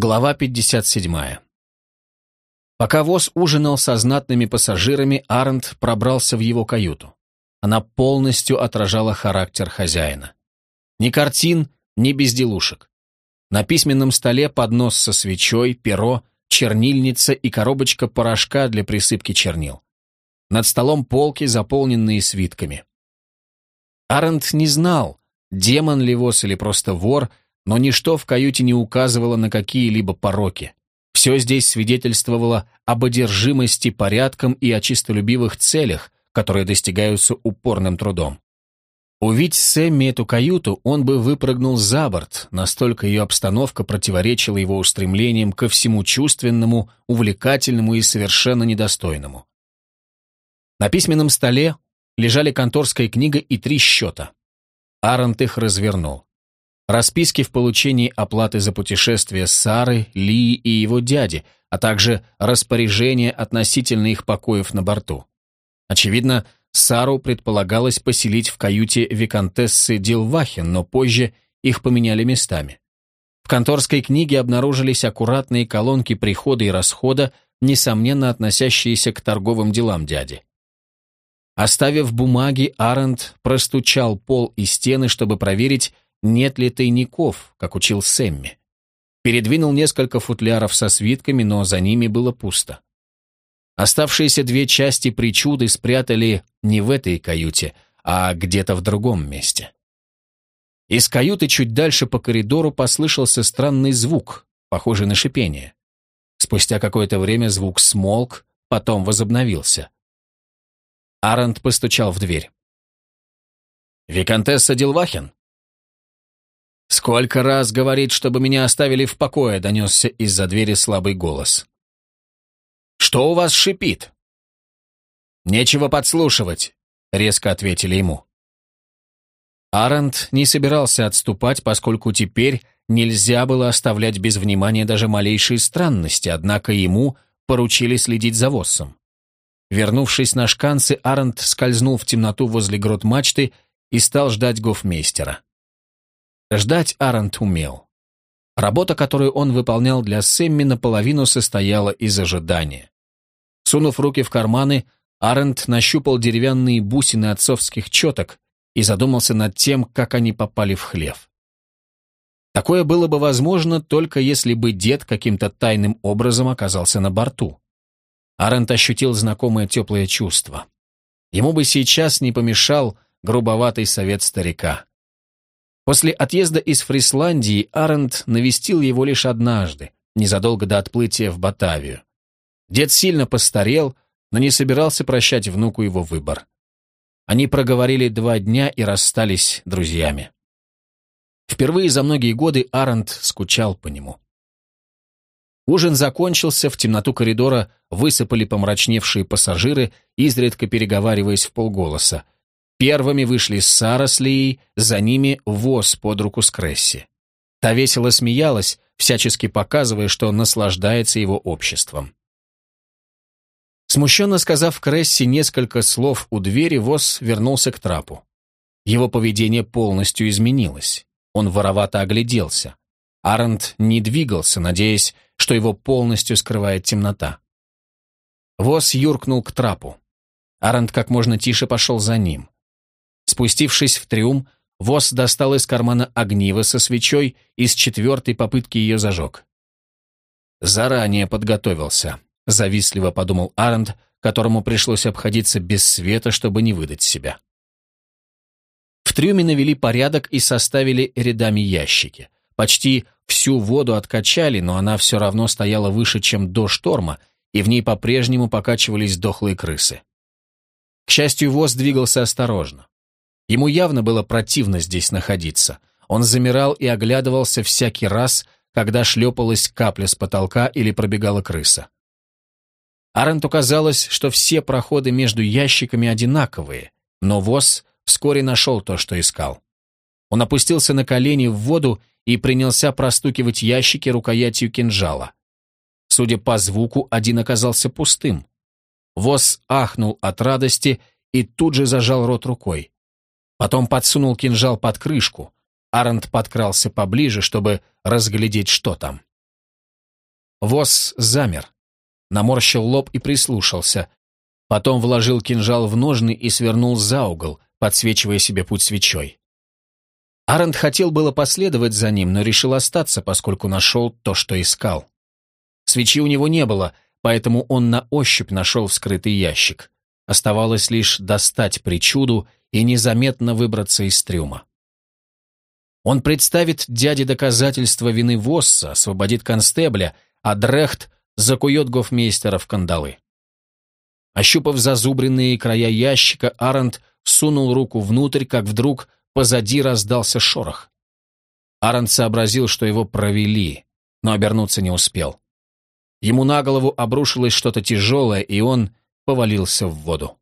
Глава 57. Пока Воз ужинал со знатными пассажирами, Арнт пробрался в его каюту. Она полностью отражала характер хозяина. Ни картин, ни безделушек. На письменном столе поднос со свечой, перо, чернильница и коробочка порошка для присыпки чернил. Над столом полки, заполненные свитками. Арнт не знал, демон ли Воз или просто вор, но ничто в каюте не указывало на какие-либо пороки. Все здесь свидетельствовало об одержимости порядком и о чистолюбивых целях, которые достигаются упорным трудом. Увидь Сэмми эту каюту, он бы выпрыгнул за борт, настолько ее обстановка противоречила его устремлениям ко всему чувственному, увлекательному и совершенно недостойному. На письменном столе лежали конторская книга и три счета. Арент их развернул расписки в получении оплаты за путешествие Сары, Ли и его дяди, а также распоряжение относительно их покоев на борту. Очевидно, Сару предполагалось поселить в каюте виконтессы Дилвахин, но позже их поменяли местами. В конторской книге обнаружились аккуратные колонки прихода и расхода, несомненно относящиеся к торговым делам дяди. Оставив бумаги, Арент простучал пол и стены, чтобы проверить, нет ли тайников, как учил Сэмми. Передвинул несколько футляров со свитками, но за ними было пусто. Оставшиеся две части причуды спрятали не в этой каюте, а где-то в другом месте. Из каюты чуть дальше по коридору послышался странный звук, похожий на шипение. Спустя какое-то время звук смолк, потом возобновился. Арент постучал в дверь. «Викантесса Дилвахин?» «Сколько раз говорит, чтобы меня оставили в покое», — донесся из-за двери слабый голос. «Что у вас шипит?» «Нечего подслушивать», — резко ответили ему. Арент не собирался отступать, поскольку теперь нельзя было оставлять без внимания даже малейшие странности, однако ему поручили следить за Воссом. Вернувшись на шканцы, Арент скользнул в темноту возле грот мачты и стал ждать гофмейстера. Ждать Арент умел. Работа, которую он выполнял для Сэмми, наполовину состояла из ожидания. Сунув руки в карманы, Арент нащупал деревянные бусины отцовских четок и задумался над тем, как они попали в хлев. Такое было бы возможно только если бы дед каким-то тайным образом оказался на борту. Арент ощутил знакомое теплое чувство. Ему бы сейчас не помешал грубоватый совет старика. После отъезда из Фрисландии Арент навестил его лишь однажды, незадолго до отплытия в Батавию. Дед сильно постарел, но не собирался прощать внуку его выбор. Они проговорили два дня и расстались друзьями. Впервые за многие годы Арент скучал по нему. Ужин закончился, в темноту коридора высыпали помрачневшие пассажиры, изредка переговариваясь в полголоса – Первыми вышли Сара с Лией, за ними Воз под руку с Кресси. Та весело смеялась, всячески показывая, что наслаждается его обществом. Смущенно сказав Кресси несколько слов у двери, Воз вернулся к трапу. Его поведение полностью изменилось. Он воровато огляделся. Арент не двигался, надеясь, что его полностью скрывает темнота. Воз юркнул к трапу. Арент как можно тише пошел за ним. Спустившись в трюм, Вос достал из кармана огниво со свечой и с четвертой попытки ее зажег. «Заранее подготовился», — завистливо подумал Арент, которому пришлось обходиться без света, чтобы не выдать себя. В трюме навели порядок и составили рядами ящики. Почти всю воду откачали, но она все равно стояла выше, чем до шторма, и в ней по-прежнему покачивались дохлые крысы. К счастью, ВОЗ двигался осторожно. Ему явно было противно здесь находиться. Он замирал и оглядывался всякий раз, когда шлепалась капля с потолка или пробегала крыса. Аренту казалось, что все проходы между ящиками одинаковые, но ВОЗ вскоре нашел то, что искал. Он опустился на колени в воду и принялся простукивать ящики рукоятью кинжала. Судя по звуку, один оказался пустым. ВОЗ ахнул от радости и тут же зажал рот рукой. Потом подсунул кинжал под крышку. Арент подкрался поближе, чтобы разглядеть, что там. Воз замер, наморщил лоб и прислушался. Потом вложил кинжал в ножны и свернул за угол, подсвечивая себе путь свечой. Арент хотел было последовать за ним, но решил остаться, поскольку нашел то, что искал. Свечи у него не было, поэтому он на ощупь нашел вскрытый ящик. Оставалось лишь достать причуду и незаметно выбраться из трюма. Он представит дяде доказательства вины Восса, освободит констебля, а Дрехт закует гофмейстера в кандалы. Ощупав зазубренные края ящика, Арент сунул руку внутрь, как вдруг позади раздался шорох. Арент сообразил, что его провели, но обернуться не успел. Ему на голову обрушилось что-то тяжелое, и он повалился в воду.